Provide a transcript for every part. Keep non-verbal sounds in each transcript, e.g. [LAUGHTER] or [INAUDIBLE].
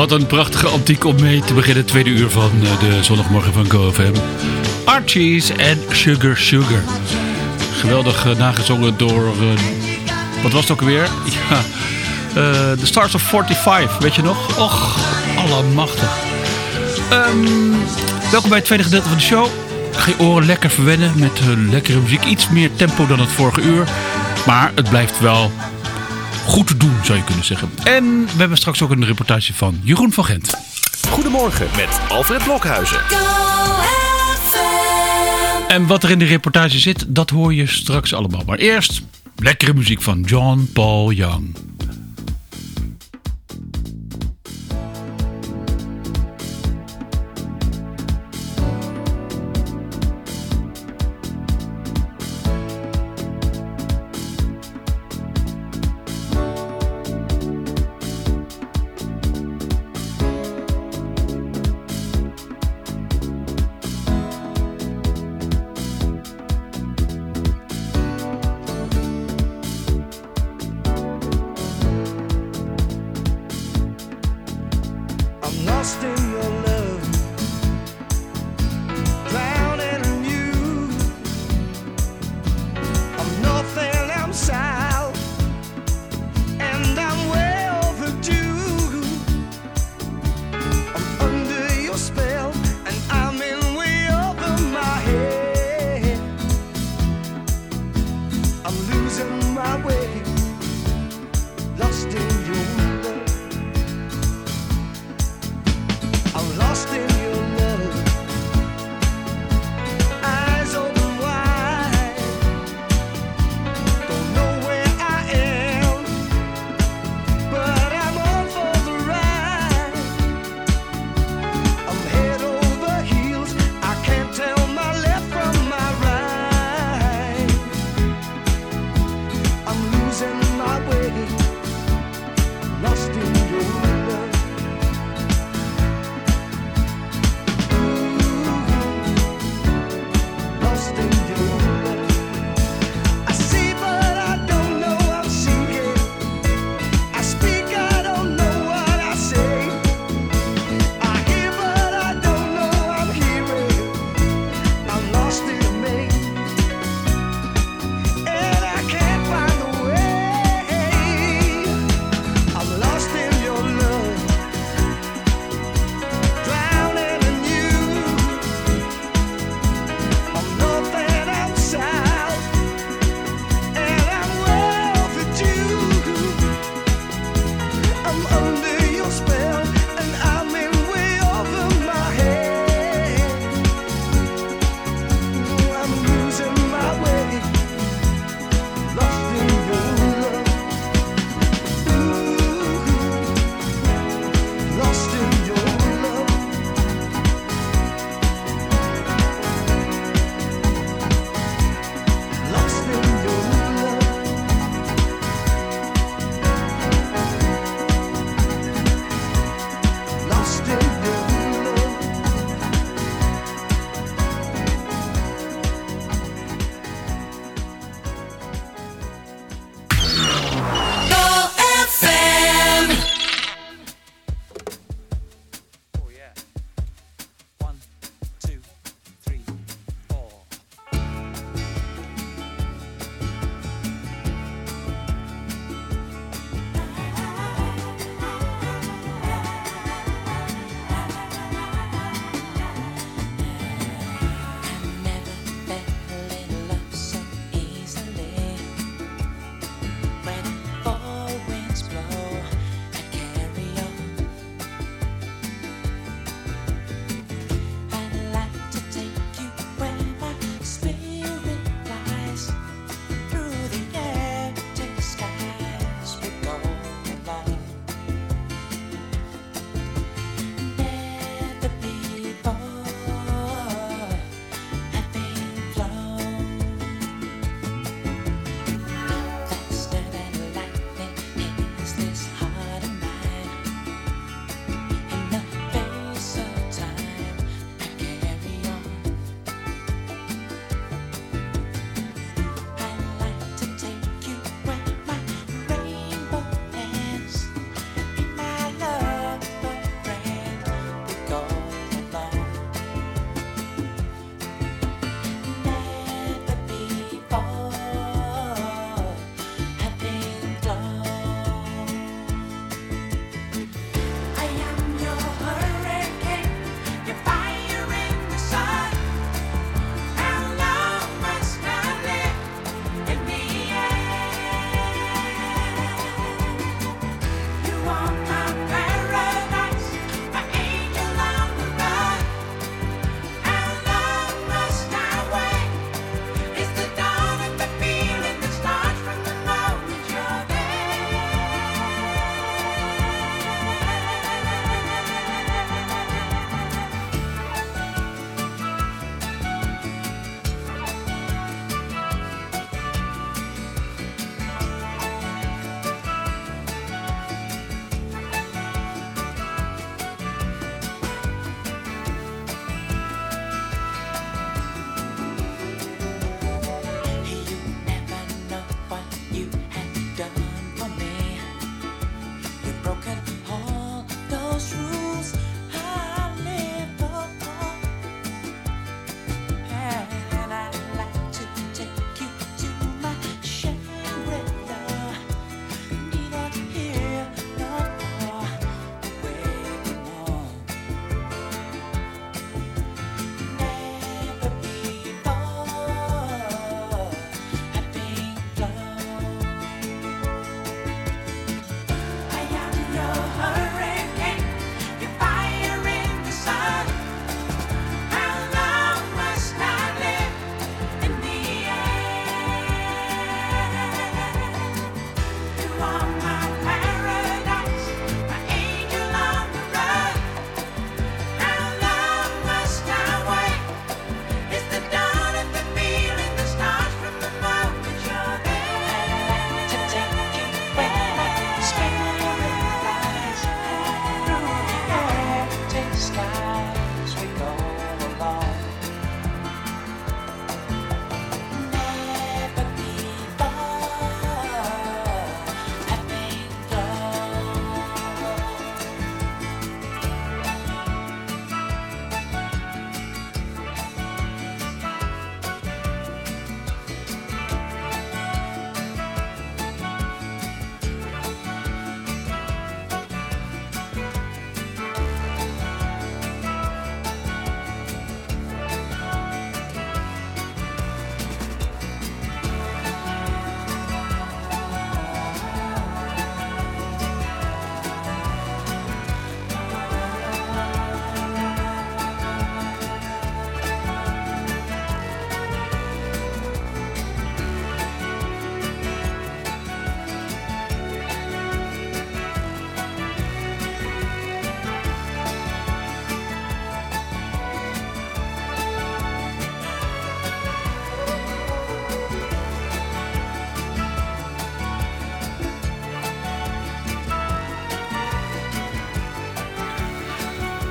Wat een prachtige antiek om mee te beginnen. Tweede uur van eh, de zondagmorgen van GoFM. Archies en Sugar Sugar. Geweldig uh, nagezongen door... Uh, wat was het ook alweer? [LAUGHS] Ja, The Stars of 45, weet je nog? Och, allemachtig. Um, welkom bij het tweede gedeelte van de show. Ga je oren lekker verwennen met lekkere muziek. Iets meer tempo dan het vorige uur. Maar het blijft wel goed te doen, zou je kunnen zeggen. En we hebben straks ook een reportage van Jeroen van Gent. Goedemorgen met Alfred Blokhuizen. En wat er in de reportage zit, dat hoor je straks allemaal. Maar eerst lekkere muziek van John Paul Young.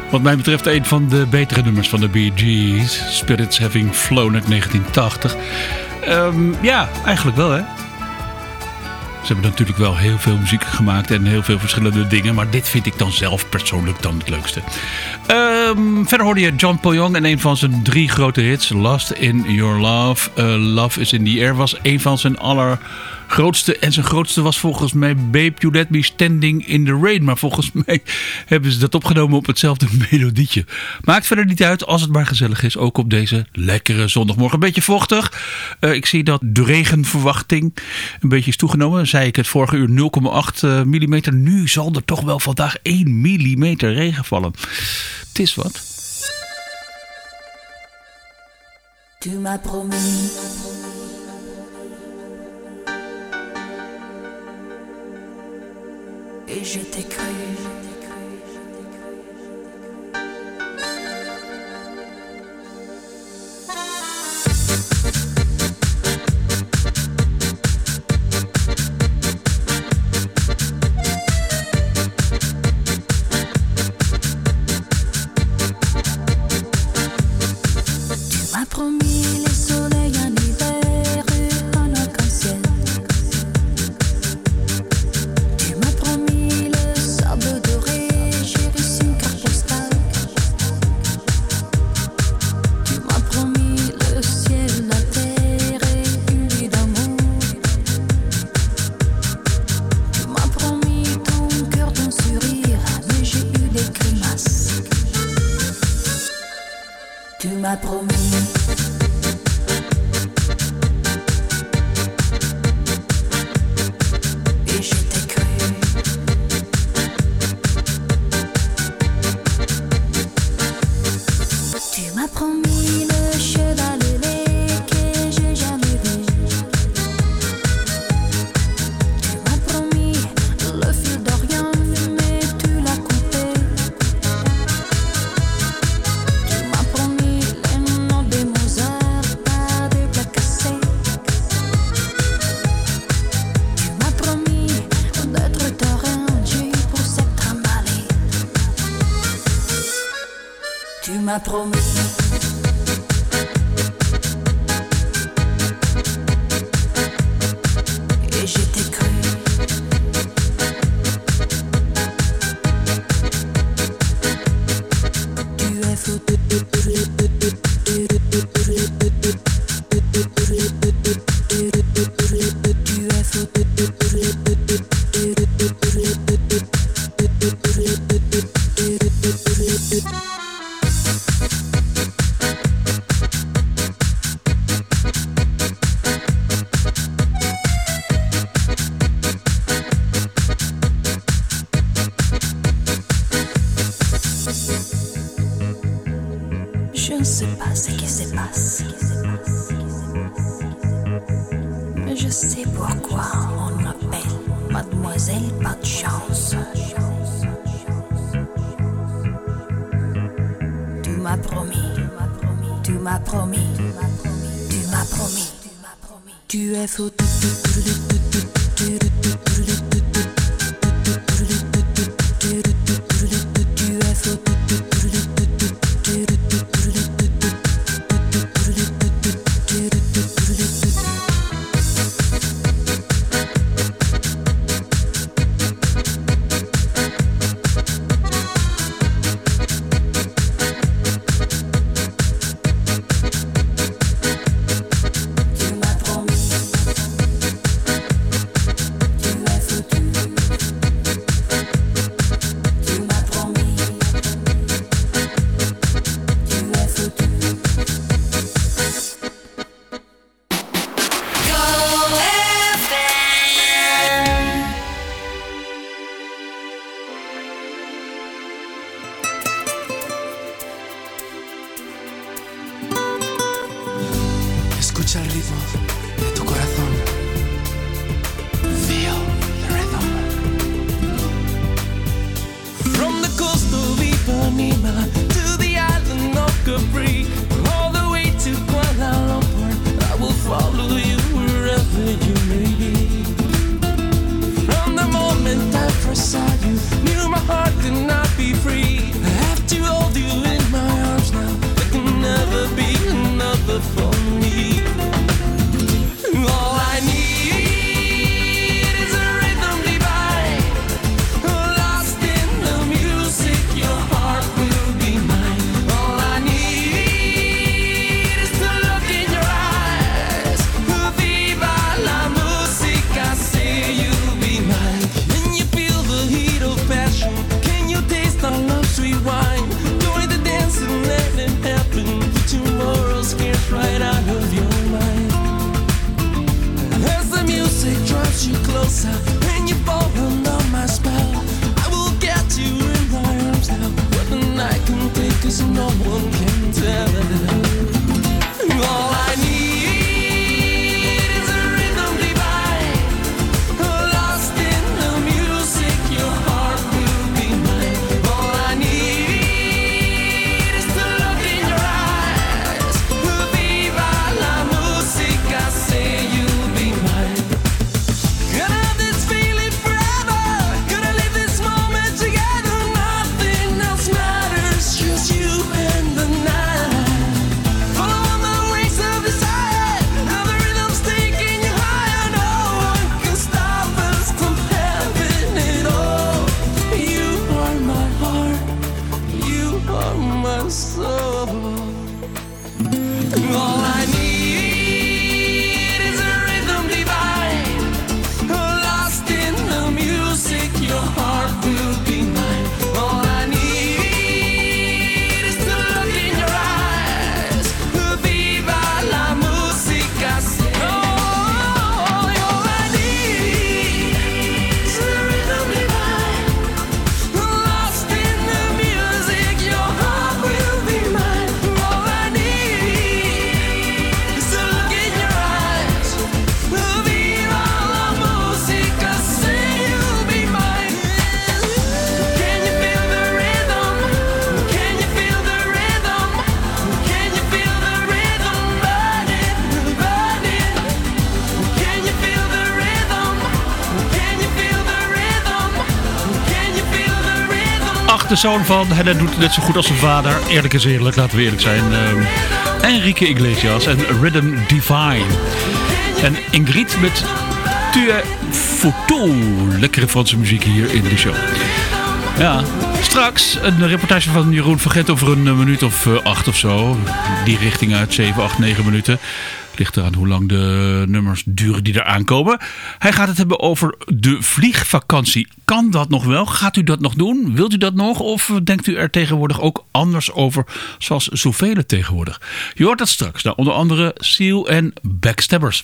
Wat mij betreft een van de betere nummers van de Bee Gees. Spirits Having Flown uit 1980. Um, ja, eigenlijk wel hè. Ze hebben natuurlijk wel heel veel muziek gemaakt en heel veel verschillende dingen. Maar dit vind ik dan zelf persoonlijk dan het leukste. Um, verder hoorde je John Paul Young en een van zijn drie grote hits. Lost in Your Love. Uh, Love is in the Air was een van zijn aller grootste. En zijn grootste was volgens mij Babe You Let Me Standing in the Rain. Maar volgens [LAUGHS] mij hebben ze dat opgenomen op hetzelfde [LAUGHS] melodietje. Maakt verder niet uit als het maar gezellig is. Ook op deze lekkere zondagmorgen. Een beetje vochtig. Uh, ik zie dat de regenverwachting een beetje is toegenomen. Zei ik het vorige uur 0,8 uh, mm. Nu zal er toch wel vandaag 1 mm regen vallen. Het is wat. Tu m'as promis et je t'ai cru. promis. Achterzoon van, en doet het net zo goed als zijn vader. Eerlijk is eerlijk, laten we eerlijk zijn. Ehm, Enrique Iglesias en Rhythm Divine. En Ingrid met Tue Photo. Lekkere Franse muziek hier in de show. Ja, straks een reportage van Jeroen Verget over een minuut of eh, acht of zo. Die richting uit 7, 8, 9 minuten. Ligt eraan hoe lang de nummers duren die er aankomen. Hij gaat het hebben over de vliegvakantie. Kan dat nog wel? Gaat u dat nog doen? Wilt u dat nog? Of denkt u er tegenwoordig ook anders over, zoals zoveel tegenwoordig? Je hoort dat straks. Nou, onder andere Seal en Backstabbers.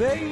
baby.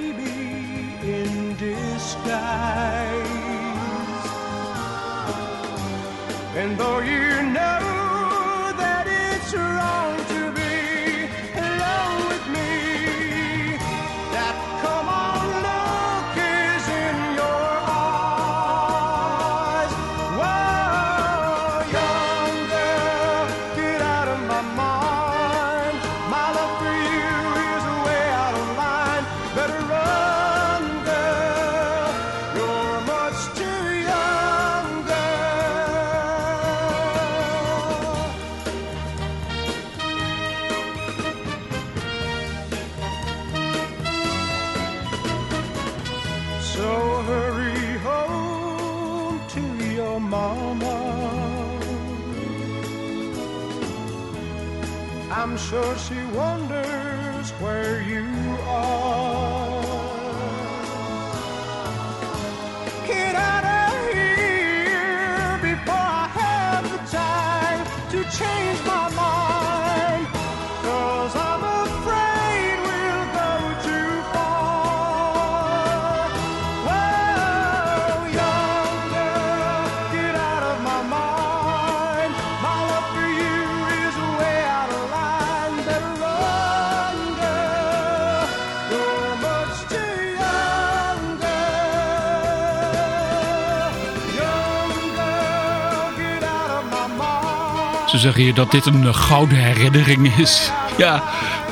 Ze zeggen hier dat dit een eh, gouden herinnering is. Ja,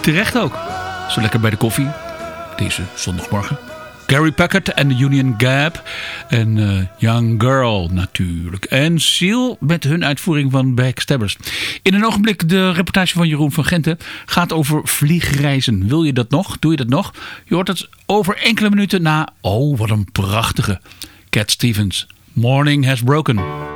terecht ook. Zo lekker bij de koffie. Deze zondagmorgen. Gary Packard en de Union Gap. En eh, Young Girl natuurlijk. En Seal met hun uitvoering van Backstabbers. In een ogenblik de reportage van Jeroen van Genten gaat over vliegreizen. Wil je dat nog? Doe je dat nog? Je hoort het over enkele minuten na. Oh, wat een prachtige. Cat Stevens. Morning has broken.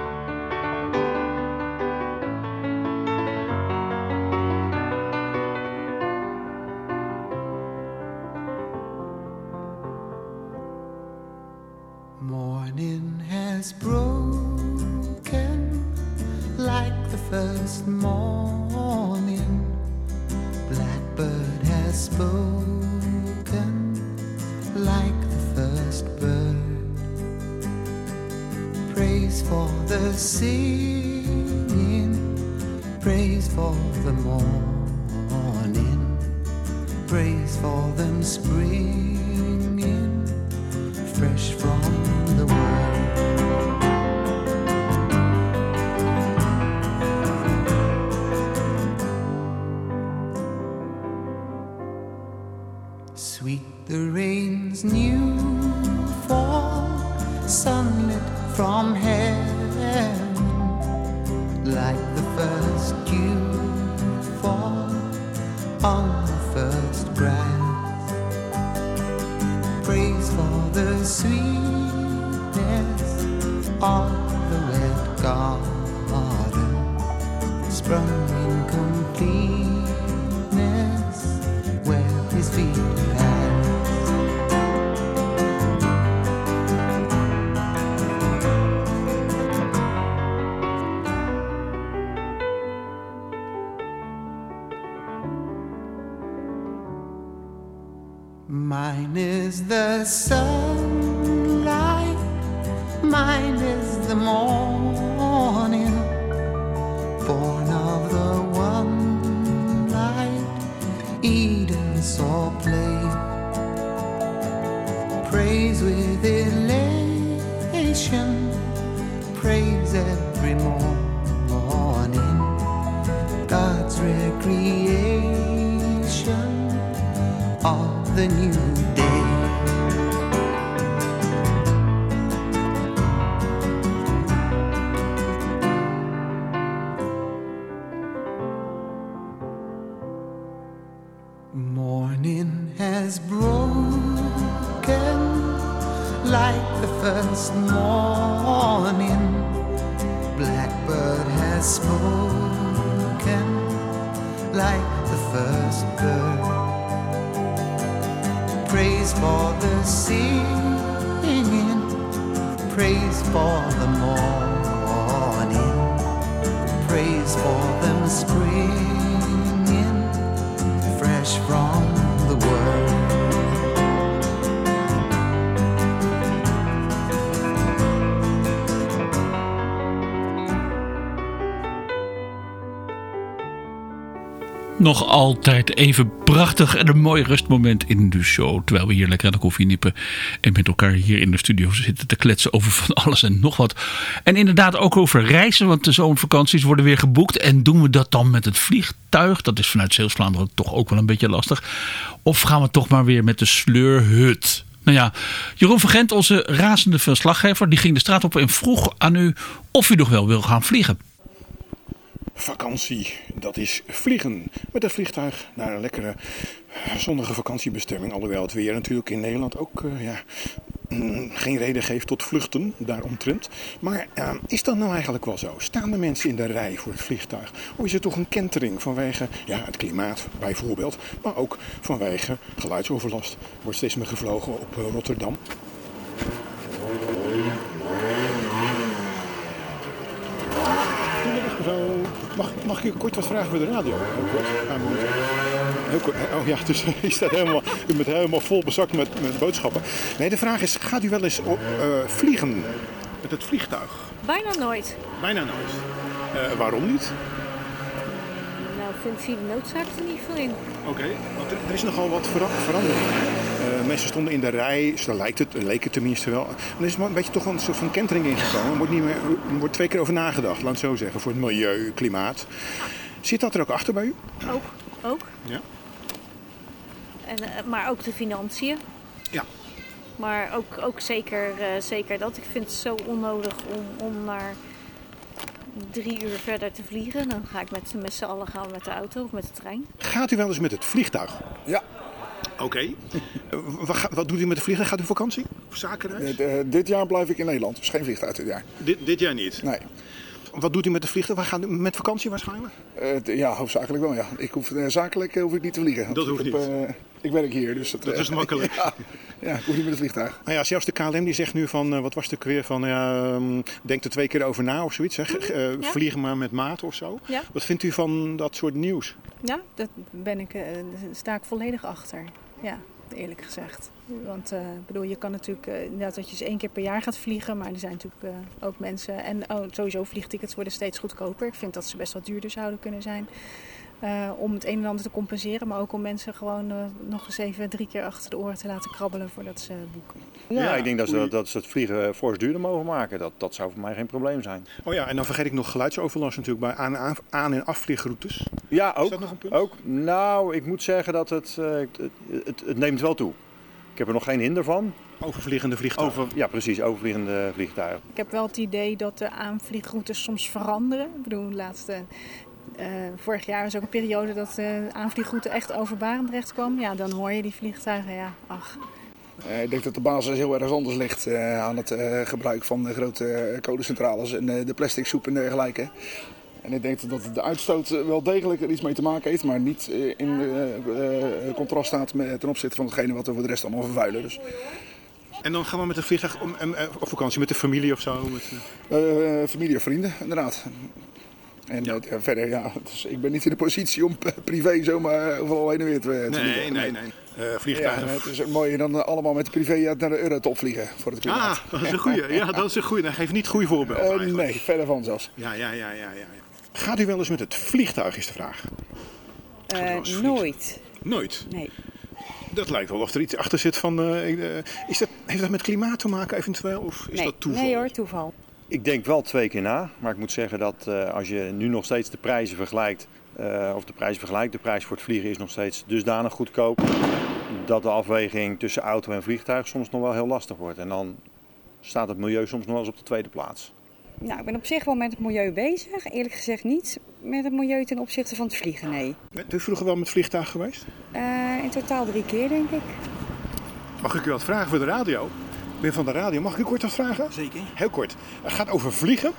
Nog altijd even prachtig en een mooi rustmoment in de show. Terwijl we hier lekker aan de koffie nippen. En met elkaar hier in de studio zitten te kletsen over van alles en nog wat. En inderdaad ook over reizen. Want de zomervakanties worden weer geboekt. En doen we dat dan met het vliegtuig? Dat is vanuit Zeeuws-Vlaanderen toch ook wel een beetje lastig. Of gaan we toch maar weer met de sleurhut? Nou ja, Jeroen van Gent, onze razende verslaggever, die ging de straat op en vroeg aan u of u nog wel wil gaan vliegen. Vakantie, dat is vliegen met het vliegtuig naar een lekkere zonnige vakantiebestemming. Alhoewel het weer natuurlijk in Nederland ook eh, ja, mm, geen reden geeft tot vluchten daaromtrent. Maar eh, is dat nou eigenlijk wel zo? Staan de mensen in de rij voor het vliegtuig? Of is het toch een kentering vanwege ja, het klimaat bijvoorbeeld, maar ook vanwege geluidsoverlast? Er wordt steeds meer gevlogen op eh, Rotterdam. Zo, mag, ik u kort wat vragen voor de radio? Heel kort. Heel kort. Oh ja, dus [LAUGHS] u staat helemaal, u bent helemaal vol bezakt met, met boodschappen. Nee, de vraag is, gaat u wel eens op, eh, vliegen met het vliegtuig? Bijna nooit. Bijna nooit. Eh, waarom niet? Ik vind zie de noodzaak er niet veel in. Oké, want er, er is nogal wat vera- veranderd. Eh, mensen stonden in de rij, zo lijkt het, leek het tenminste wel. Er is een beetje toch een soort van kentering ingekomen. Er wordt, niet meer, er wordt twee keer over nagedacht, laat het zo zeggen, voor het milieu, klimaat. Zit dat er ook achter bij u? Ook, ook. Ja. En, eh, maar ook de financiën. Ja. Maar ook, ook zeker, eh, zeker dat. Ik vind het zo onnodig om, om naar drie uur verder te vliegen. Dan ga ik met, met z'n allen gaan met de auto of met de trein. Gaat u wel eens met het vliegtuig? Ja, Oké. Eh, wat, wat doet u met het vliegtuig? Gaat u op vakantie? Of zakenreis? eh, dit jaar blijf ik in Nederland. Dus geen vliegtuig dit jaar. Dit, dit jaar niet. Nee. Wat doet u met het vliegtuig? Waar gaat u met vakantie waarschijnlijk? Eh, d- ja, hoofdzakelijk wel. Ja. Ik hoef, eh, zakelijk eh, hoef ik niet te vliegen. Dat hoeft ik niet. ik werk hier, dus dat, Dat is [LAUGHS] makkelijk. ja, ja, ik hoef niet met het vliegtuig. Nou ja, zelfs de KLM die zegt nu van, eh, wat was het ook weer, van ja, ehm, denk er twee keer over na of zoiets. Hè? Ge- eh, ja. Vliegen maar met maat of zo. Ja. Wat vindt u van dat soort nieuws? Ja, dat ben ik, eh, daar sta ik volledig achter. Ja, eerlijk gezegd. Want ik bedoel, je kan natuurlijk eh, inderdaad dat je eens één keer per jaar gaat vliegen. Maar er zijn natuurlijk eh, ook mensen. En oh, sowieso vliegtickets worden steeds goedkoper. Ik vind dat ze best wel duurder zouden kunnen zijn. Eh, om het een en ander te compenseren. Maar ook om mensen gewoon eh, nog eens even drie keer achter de oren te laten krabbelen voordat ze boeken. Ja, Ja, ik denk dat ze, dat ze het vliegen fors duurder mogen maken. Dat, dat zou voor mij geen probleem zijn. Oh ja, en dan vergeet ik nog geluidsoverlast natuurlijk bij aan, aan, aan- en afvliegroutes. Ja, ook. dat nog een punt? ook. Nou, ik moet zeggen dat het, eh, het, het, het neemt wel toe. Ik heb er nog geen hinder van. Overvliegende vliegtuigen. Over, ja, precies, overvliegende vliegtuigen. Ik heb wel het idee dat de aanvliegroutes soms veranderen. Ik bedoel, de laatste, eh, vorig jaar was ook een periode dat de aanvliegroute echt over Barendrecht kwam. Ja, dan hoor je die vliegtuigen, ja, ach. Eh, ik denk dat de basis heel erg anders ligt eh, aan het eh, gebruik van de grote eh, kolencentrales en eh, de plastic soep en dergelijke. En ik denk dat de uitstoot eh, wel degelijk er iets mee te maken heeft, maar niet eh, in eh, eh, contrast staat met, ten opzichte van hetgene wat we voor de rest allemaal vervuilen. Dus, En dan gaan we met een vliegtuig om, eh, op vakantie met de familie of zo. Met, eh, eh, familie of vrienden, inderdaad. En eh, verder, ja, [LAUGHS] dus ik ben niet in de positie om p- privé zomaar eh, overal heen en weer te, te Nee, vliegen. nee, nee. Eh, Ja, vliegtuigen. het is mooi dan eh, allemaal met de privé naar de Eurotop vliegen voor het klimaat. Ah, dat is een goeie. Ja, dat is een goeie. Dat geeft niet goede voorbeelden Eh, nee, verder van zelfs. Ja, ja, ja, ja, ja. ja. Gaat u wel eens met het vliegtuig, is de vraag. Eh, nooit. Nooit. Nee. Dat lijkt wel of er iets achter zit van... eh, eh, is dat, heeft dat met klimaat te maken eventueel? Of is nee. dat toeval? nee hoor, toeval. Ik denk wel twee keer na, maar ik moet zeggen dat eh, als je nu nog steeds de prijzen vergelijkt, eh, of de prijs vergelijkt, de prijs voor het vliegen is nog steeds dusdanig goedkoop, dat de afweging tussen auto en vliegtuig soms nog wel heel lastig wordt. En dan staat het milieu soms nog wel eens op de tweede plaats. Nou, ik ben op zich wel met het milieu bezig. Eerlijk gezegd niet met het milieu ten opzichte van het vliegen, nee. Bent u vroeger wel met vliegtuig geweest? Eh, in totaal drie keer, denk ik. Mag ik u wat vragen voor de radio? Ben van de radio. Mag ik u kort wat vragen? Zeker. Heel kort. Het gaat over vliegen.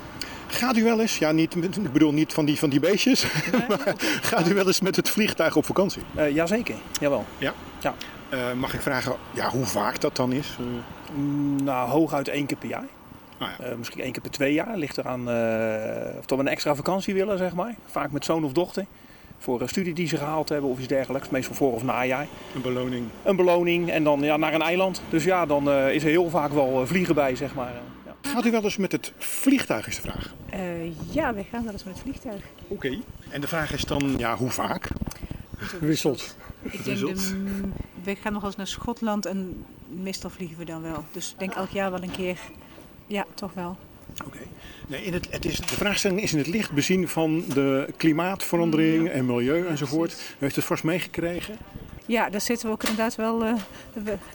Gaat u wel eens, ja, niet, ik bedoel niet van die, van die beestjes, [LAUGHS] maar gaat u wel eens met het vliegtuig op vakantie? Uh, jazeker, jawel. Ja? Ja. Uh, mag ik vragen ja, hoe vaak dat dan is? Uh... Nou, hooguit één keer per jaar. Ah, ja. uh, misschien één keer per twee jaar. Ligt eraan of we een extra vakantie willen, zeg maar. Vaak met zoon of dochter. Voor een studie die ze gehaald hebben of iets dergelijks. Meestal voor of najaar. Een beloning. Een beloning en dan ja, naar een eiland. Dus ja, dan uh, is er heel vaak wel vliegen bij, zeg maar. Ja. Gaat u wel eens met het vliegtuig, is de vraag? ja, we gaan wel eens met het vliegtuig. Oké. Okay. En de vraag is dan, ja, hoe vaak? Wisselt. Ik denk, de, we gaan nog eens naar Schotland en meestal vliegen we dan wel. Dus ik denk elk jaar wel een keer. Ja, toch wel. Oké. Okay. Nee, in het, het is, de vraagstelling is in het licht bezien van de klimaatverandering en milieu enzovoort. U heeft het vast meegekregen? Ja, daar zitten we ook inderdaad wel uh,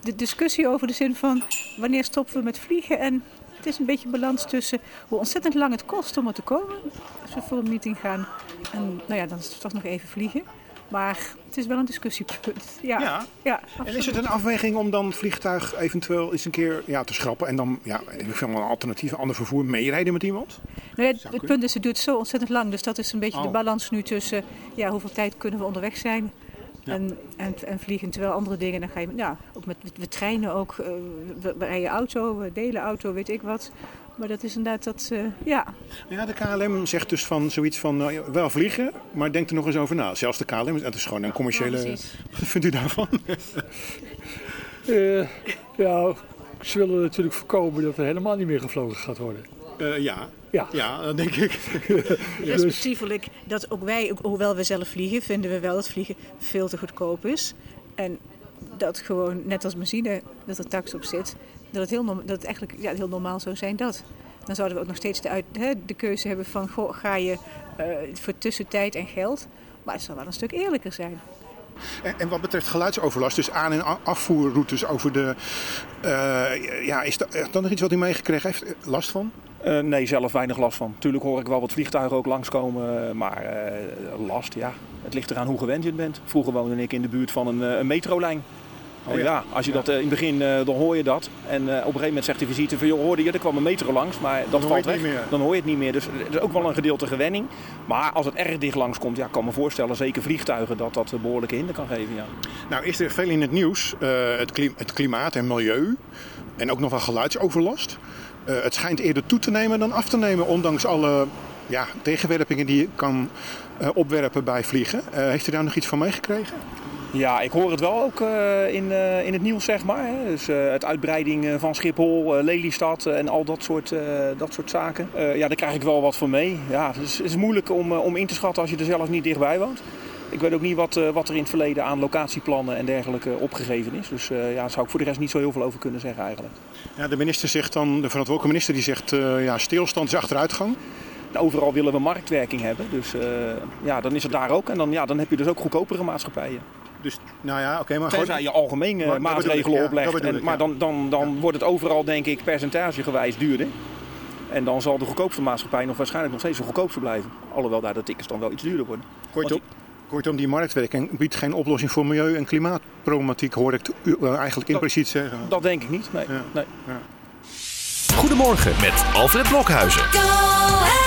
de discussie over de zin van wanneer stoppen we met vliegen. En het is een beetje balans tussen hoe ontzettend lang het kost om er te komen. Als we voor een meeting gaan en nou ja, dan is het toch nog even vliegen. Maar het is wel een discussiepunt. Ja, ja. ja en is het een afweging om dan vliegtuig eventueel eens een keer ja, te schrappen en dan ja, een alternatief, ander vervoer meerijden met iemand? Nou ja, het punt is, het duurt zo ontzettend lang. Dus dat is een beetje oh. de balans nu tussen ja, hoeveel tijd kunnen we onderweg zijn. Ja. En, en, en, vliegen, terwijl andere dingen, dan ga je, ja, ook met, we treinen ook, uh, we, we rijden auto, we delen auto, weet ik wat. Maar dat is inderdaad dat, uh, ja. Ja, de KLM zegt dus van zoiets van, nou, wel vliegen, maar denk er nog eens over na. Zelfs de KLM, het is gewoon een commerciële... Ja, [LAUGHS] Wat vindt u daarvan? uh, [LAUGHS] ja, ze willen natuurlijk voorkomen dat er helemaal niet meer gevlogen gaat worden. Uh, ja. Ja. ja, dat denk ik. [LAUGHS] Respectievelijk dat ook wij, hoewel we zelf vliegen, vinden we wel dat vliegen veel te goedkoop is. En dat gewoon, net als benzine, dat er tax op zit, dat het, heel, dat het eigenlijk ja, heel normaal zou zijn dat. Dan zouden we ook nog steeds de, uit, hè, de keuze hebben van, goh, ga je uh, voor tussentijd en geld. Maar het zou wel een stuk eerlijker zijn. En, en, wat betreft geluidsoverlast, dus aan- en afvoerroutes over de... Uh, ja, is er dan nog iets wat u meegekregen heeft? Last van? Uh, nee, zelf weinig last van. Tuurlijk hoor ik wel wat vliegtuigen ook langskomen, maar uh, last, ja. Het ligt eraan hoe gewend je het bent. Vroeger woonde ik in de buurt van een, een metrolijn. Oh, ja. ja. als je dat uh, in het begin, uh, dan hoor je dat. En uh, op een gegeven moment zegt de visite van, joh, hoorde je, er kwam een metro langs, maar dat dan valt weg. Dan hoor je het niet meer. Dus er is ook wel een gedeelte gewenning. Maar als het erg dicht langs komt, ja, kan me voorstellen, zeker vliegtuigen, dat dat behoorlijke hinder kan geven. Ja. Nou, is er veel in het nieuws, het, klim het, klimaat en milieu en ook nog wel geluidsoverlast. het schijnt eerder toe te nemen dan af te nemen, ondanks alle ja, tegenwerpingen die je kan opwerpen bij vliegen. heeft u daar nog iets van meegekregen? Ja, ik hoor het wel ook uh, in, uh, in het nieuws, zeg maar. Hè. Dus uh, het uitbreiding van Schiphol, Lelystad en al dat soort, dat soort zaken. ja, daar krijg ik wel wat van mee. Ja, het is, het is moeilijk om, om in te schatten als je er zelf niet dichtbij woont. Ik weet ook niet wat, wat er in het verleden aan locatieplannen en dergelijke opgegeven is. Dus ja, daar zou ik voor de rest niet zo heel veel over kunnen zeggen eigenlijk. Ja, de minister zegt dan, de verantwoordelijke minister die zegt ja, stilstand is achteruitgang. Overal willen we marktwerking hebben. Dus ja, dan is het daar ook. En dan, ja, dan heb je dus ook goedkopere maatschappijen. Dus, nou ja, oké, okay, maar Tenzij je algemeen uh, maatregelen ik, oplegt. Ja, en, maar dan, dan, dan ja. wordt het overal, denk ik, percentagegewijs duurder. En dan zal de goedkoopste maatschappij nog waarschijnlijk nog steeds de goedkoopste blijven. Alhoewel daar de tickets dan wel iets duurder worden. Kortom, kortom die marktwerking biedt geen oplossing voor milieu- en klimaatproblematiek, hoor ik u eigenlijk impliciet zeggen. Dat denk ik niet, nee. nee. Goedemorgen met Alfred Blokhuizen.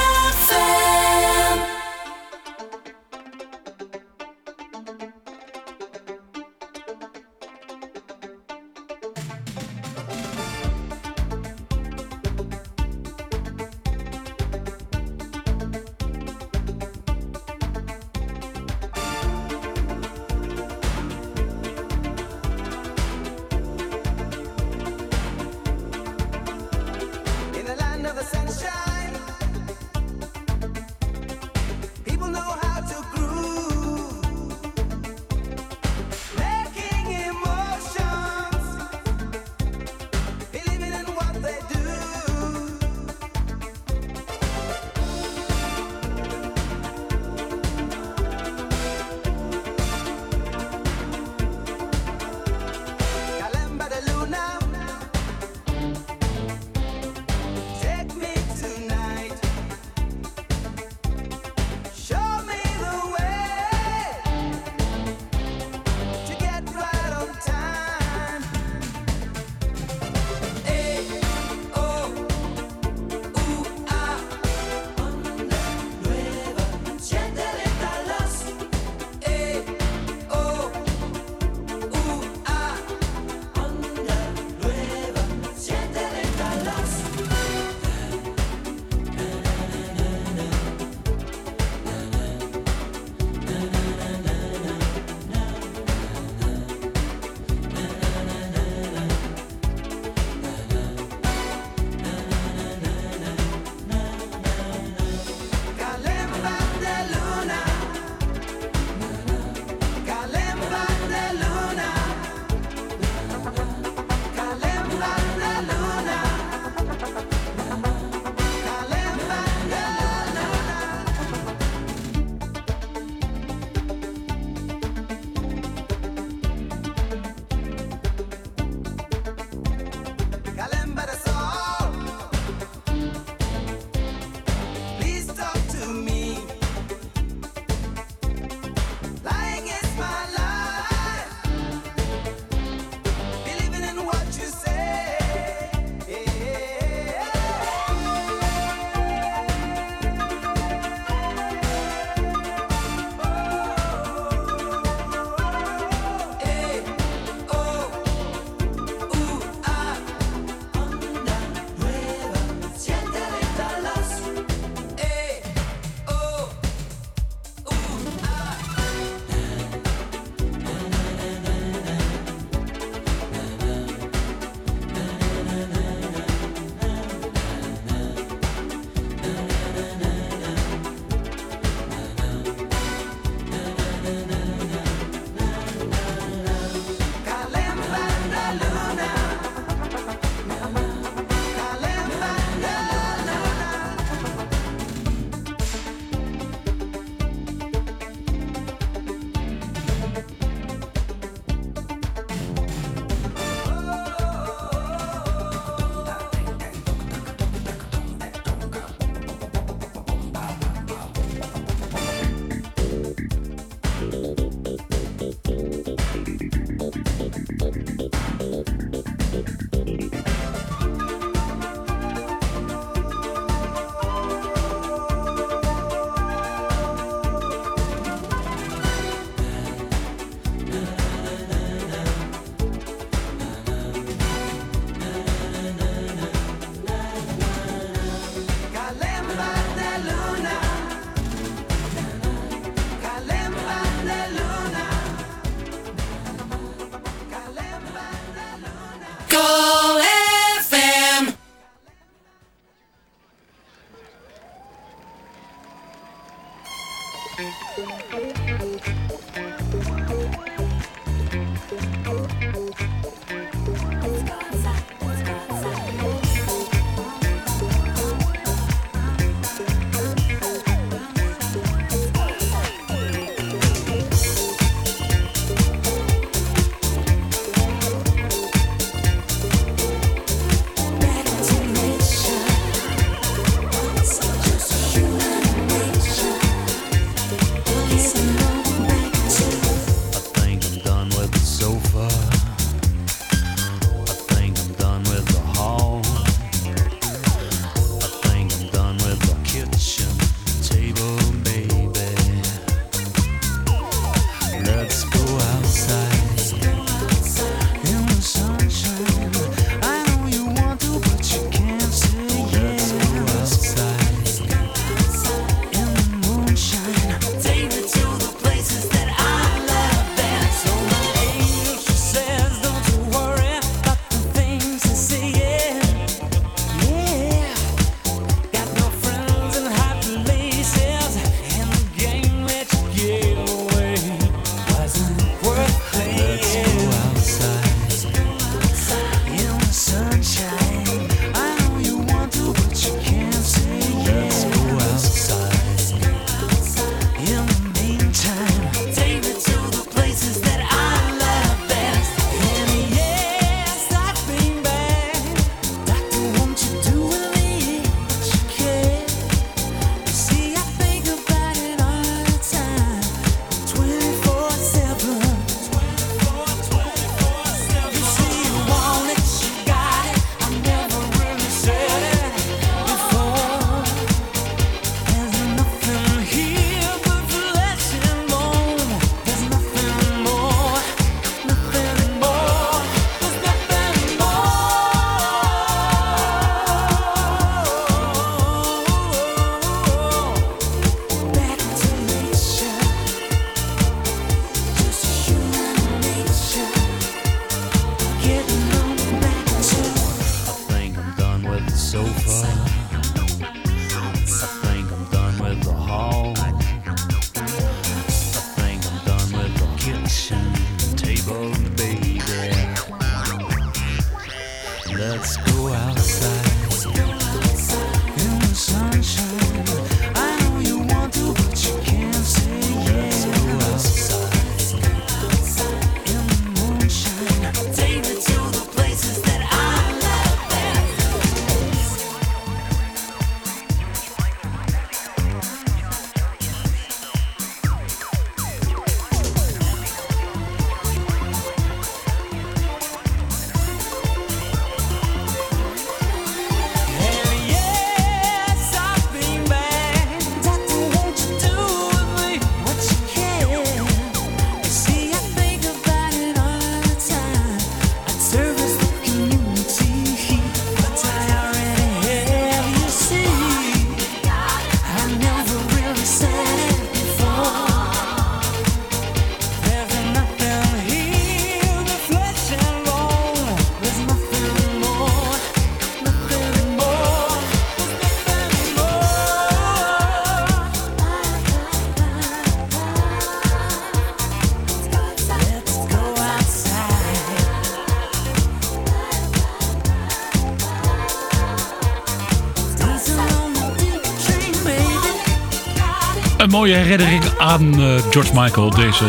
Mooie herinnering aan eh, George Michael, deze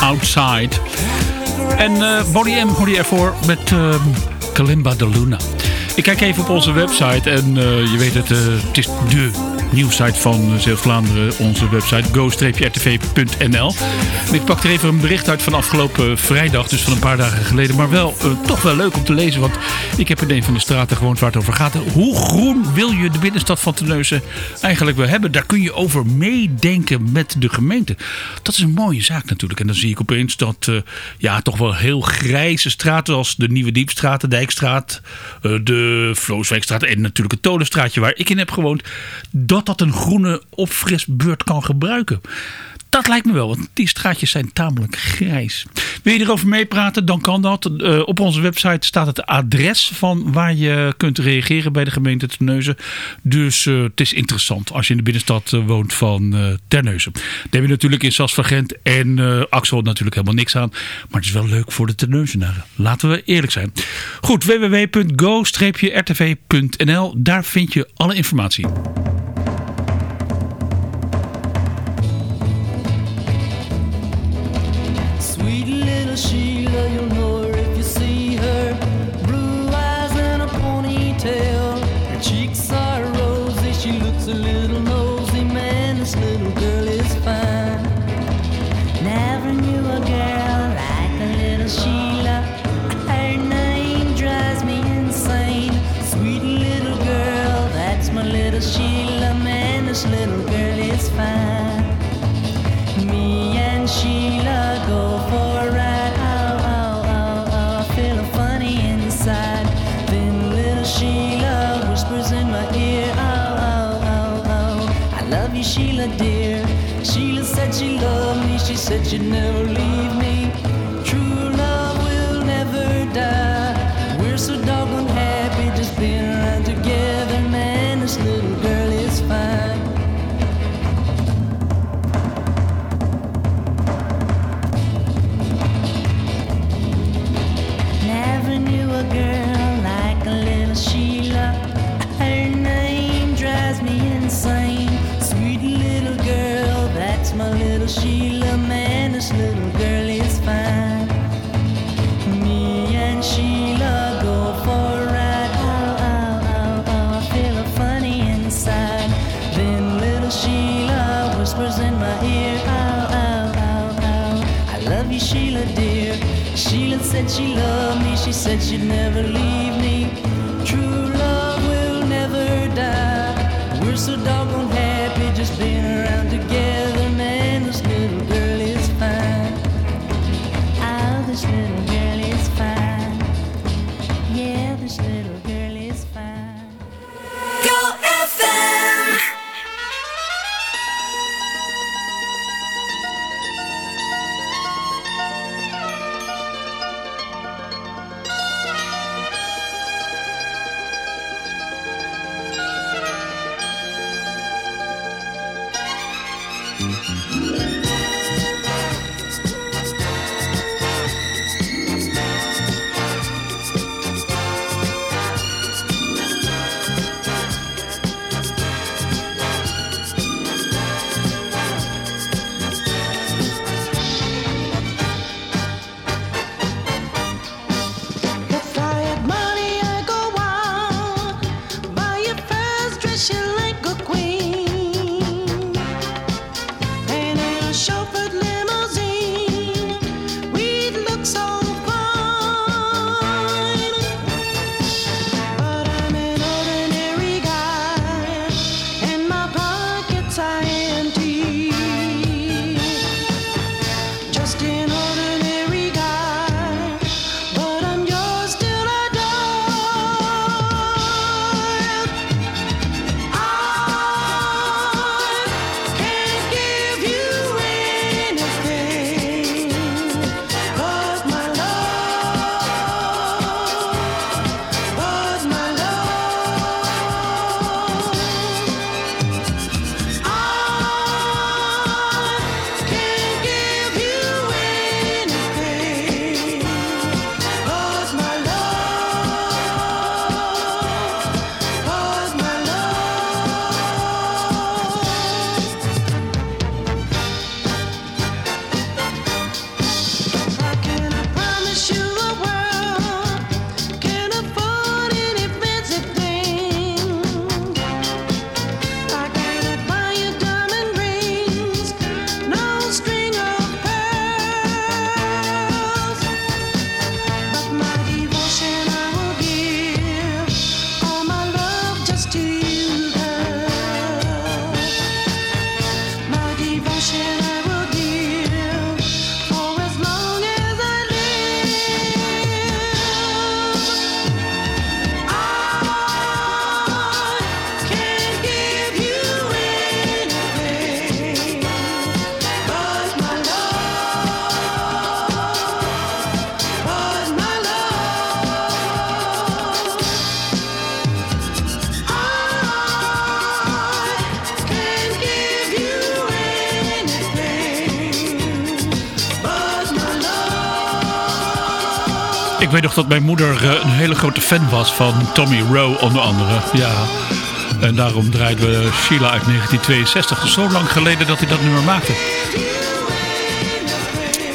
Outside. En M hoorde je ervoor met eh, Kalimba de Luna. Ik kijk even op onze website en eh, je weet het, eh, het is de nieuwsite van Zeeuws-Vlaanderen, onze website go-rtv.nl. Ik pak er even een bericht uit van afgelopen vrijdag, dus van een paar dagen geleden. Maar wel eh, toch wel leuk om te lezen, want ik heb in een van de straten gewoond waar het over gaat. Hoe groen wil je de binnenstad van Terneuzen eigenlijk wel hebben? Daar kun je over meedenken met de gemeente. Dat is een mooie zaak natuurlijk. En dan zie ik opeens dat eh, ja, toch wel heel grijze straten als de Nieuwe Diepstraat, de Dijkstraat, eh, de Vlooswijkstraat en natuurlijk het Tolenstraatje waar ik in heb gewoond, dat dat een groene opfrisbeurt kan gebruiken. Dat lijkt me wel, want die straatjes zijn tamelijk grijs. Wil je erover meepraten, dan kan dat. Eh, op onze website staat het adres van waar je kunt reageren bij de gemeente Terneuzen. Dus eh, het is interessant als je in de binnenstad eh, woont van Terneuzen. Daar heb je natuurlijk in Sas van Gent en Axel natuurlijk helemaal niks aan. Maar het is wel leuk voor de Terneuzenaren. Laten we eerlijk zijn. Goed, www.go-rtv.nl. Daar vind je alle informatie. 可惜了，又。Sheila, dear. Sheila said she loved me. She said she'd never leave this little girl is fine. Me and Sheila go for a ride. Oh, oh, oh, oh, I feel funny inside. Then little Sheila whispers in my ear. Oh, oh, oh, oh, I love you, Sheila, dear. Sheila said she loved me. She said she'd never leave mijn moeder eh, een hele grote fan was van Tommy Rowe onder andere. Ja. En daarom draaiden we Sheila uit 1962. Zo lang geleden dat hij dat nummer maakte.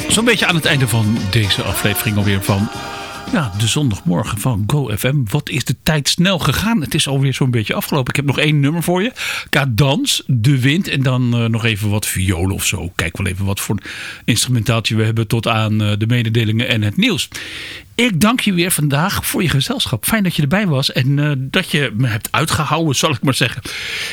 Zo'n beetje aan het einde van deze aflevering alweer van ja, de zondagmorgen van GoFM. Wat is de tijd snel gegaan? Het is alweer zo'n beetje afgelopen. Ik heb nog één nummer voor je. Cadans, De Wind en dan eh, nog even wat violen of zo. Kijk wel even wat voor instrumentaaltje we hebben tot aan eh, de mededelingen en het nieuws. Ik dank je weer vandaag voor je gezelschap. Fijn dat je erbij was en eh, dat je me hebt uitgehouden, [LAUGHS] zal ik maar zeggen.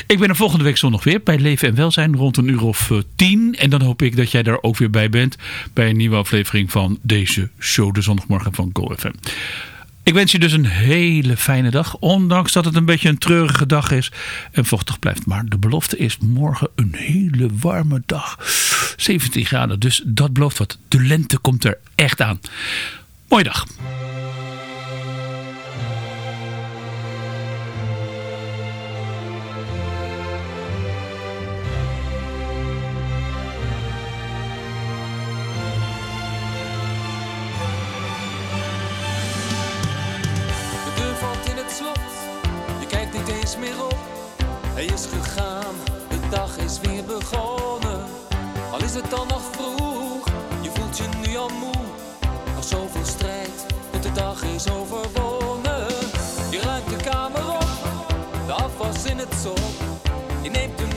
Ik ben er volgende week zondag weer bij Leven en Welzijn rond een uur of tien. En dan hoop ik dat jij daar ook weer bij bent bij een nieuwe aflevering van deze show, de zondagmorgen van GoFM. Ik wens je dus een hele fijne dag. Ondanks dat het een beetje een treurige dag is en vochtig blijft. Maar de belofte is morgen een hele warme dag. 17 graden, dus dat belooft wat. De lente komt er echt aan. Mooie dag. De dag is weer begonnen. Al is het dan nog vroeg, je voelt je nu al moe. Nog zoveel strijd, tot de dag is overwonnen. Je ruimt de kamer op, de afwas in het zon. Je neemt de